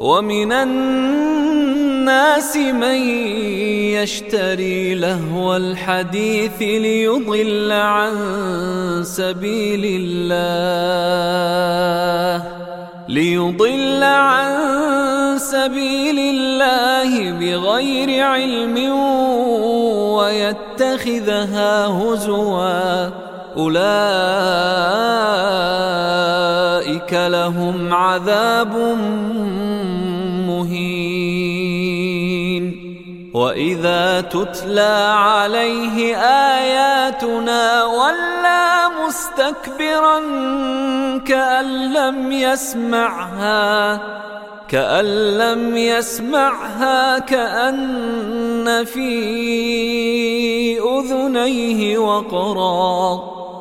ومن الناس من يشتري لهو الحديث ليضل عن سبيل الله ليضل عن سبيل الله بغير علم ويتخذها هزوا. أولئك لهم عذاب مهين. وإذا تتلى عليه آياتنا ولى مستكبرا كأن لم يسمعها كأن لم يسمعها كأن في أذنيه وقرا.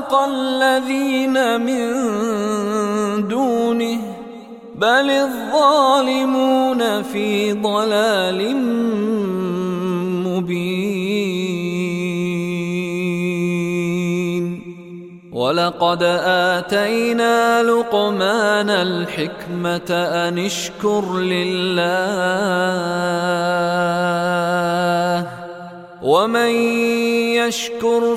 خلق الذين من دونه بل الظالمون في ضلال مبين. ولقد آتينا لقمان الحكمة أن اشكر لله ومن يشكر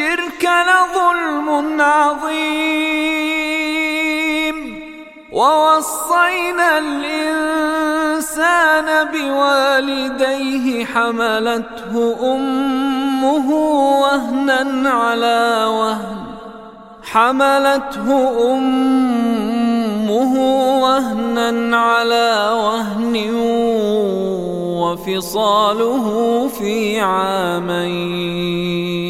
الشرك لظلم عظيم. ووصينا الإنسان بوالديه حملته أمه وهنا على وهن. حملته أمه وهنا على وهن وفصاله في عامين.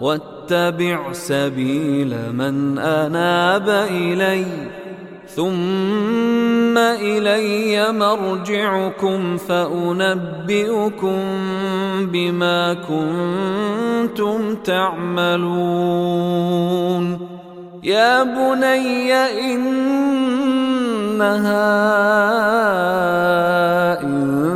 واتبع سبيل من أناب اليّ ثم إلي مرجعكم فأنبئكم بما كنتم تعملون. يا بني إنها إن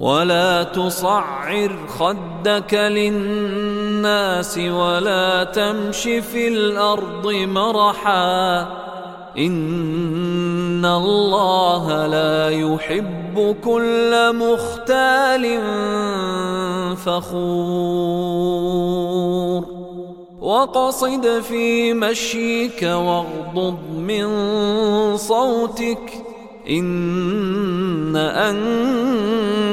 ولا تصعر خدك للناس ولا تمش في الأرض مرحا. إن الله لا يحب كل مختال فخور. وقصد في مشيك واغضض من صوتك. إن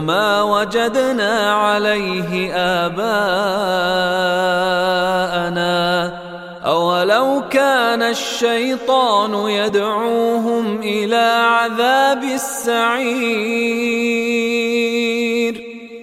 ما وجدنا عليه آباءنا. أولو كان الشيطان يدعوهم إلى عذاب السعير.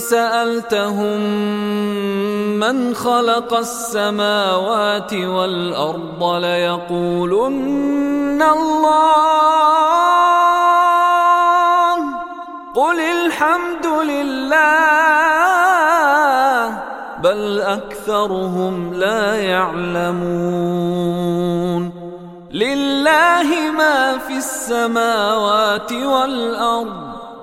سألتهم من خلق السماوات والأرض ليقولن الله. قل الحمد لله بل أكثرهم لا يعلمون. لله ما في السماوات والأرض.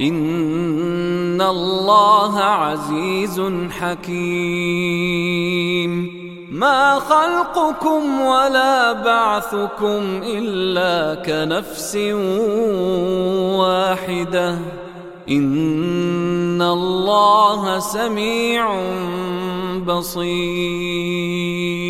ان الله عزيز حكيم ما خلقكم ولا بعثكم الا كنفس واحدة ان الله سميع بصير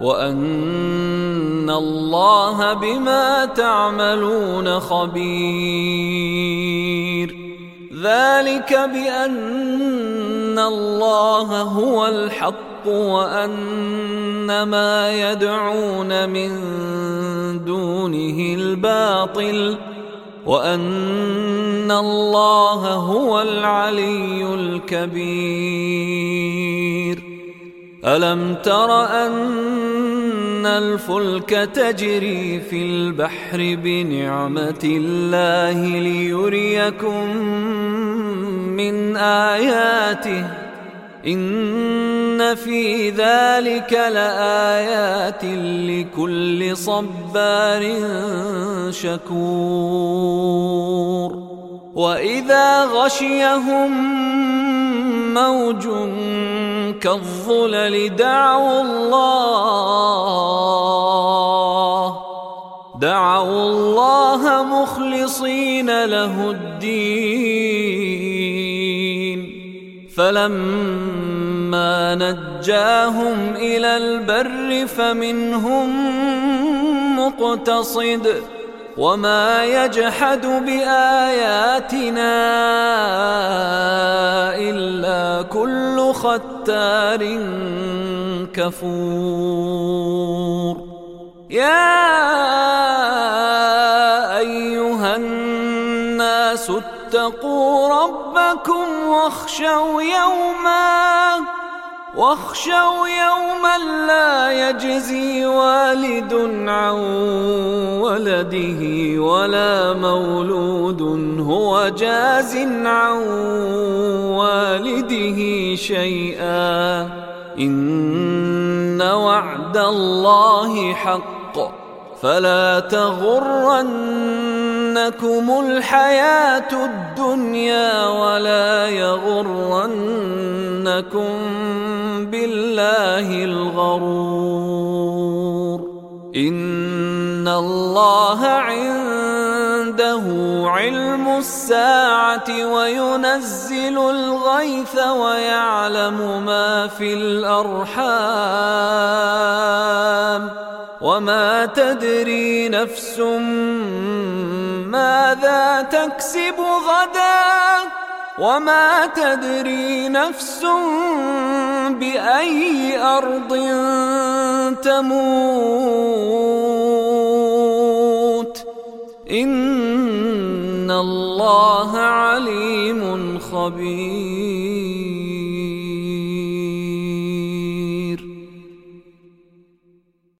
وان الله بما تعملون خبير. ذلك بان الله هو الحق وان ما يدعون من دونه الباطل وان الله هو العلي الكبير. الم تر ان الفلك تجري في البحر بنعمة الله ليريكم من آياته. إن في ذلك لآيات لكل صبار شكور. وإذا غشيهم موج كالظلل دعوا الله. دعوا الله مخلصين له الدين. فلما نجاهم إلى البر فمنهم مقتصد. وما يجحد باياتنا الا كل ختار كفور يا ايها الناس اتقوا ربكم واخشوا يوما واخشوا يوما لا يجزي والد عن ولده ولا مولود هو جاز عن والده شيئا. إن وعد الله حق. فلا تغرنكم الحياة الدنيا ولا يغرنكم بالله الغرور. إن الله عنده علم الساعة وينزل الغيث ويعلم ما في الأرحام. وما تدري نفس ماذا تكسب غدا. وما تدري نفس بأي أرض تموت. إن الله عليم خبير.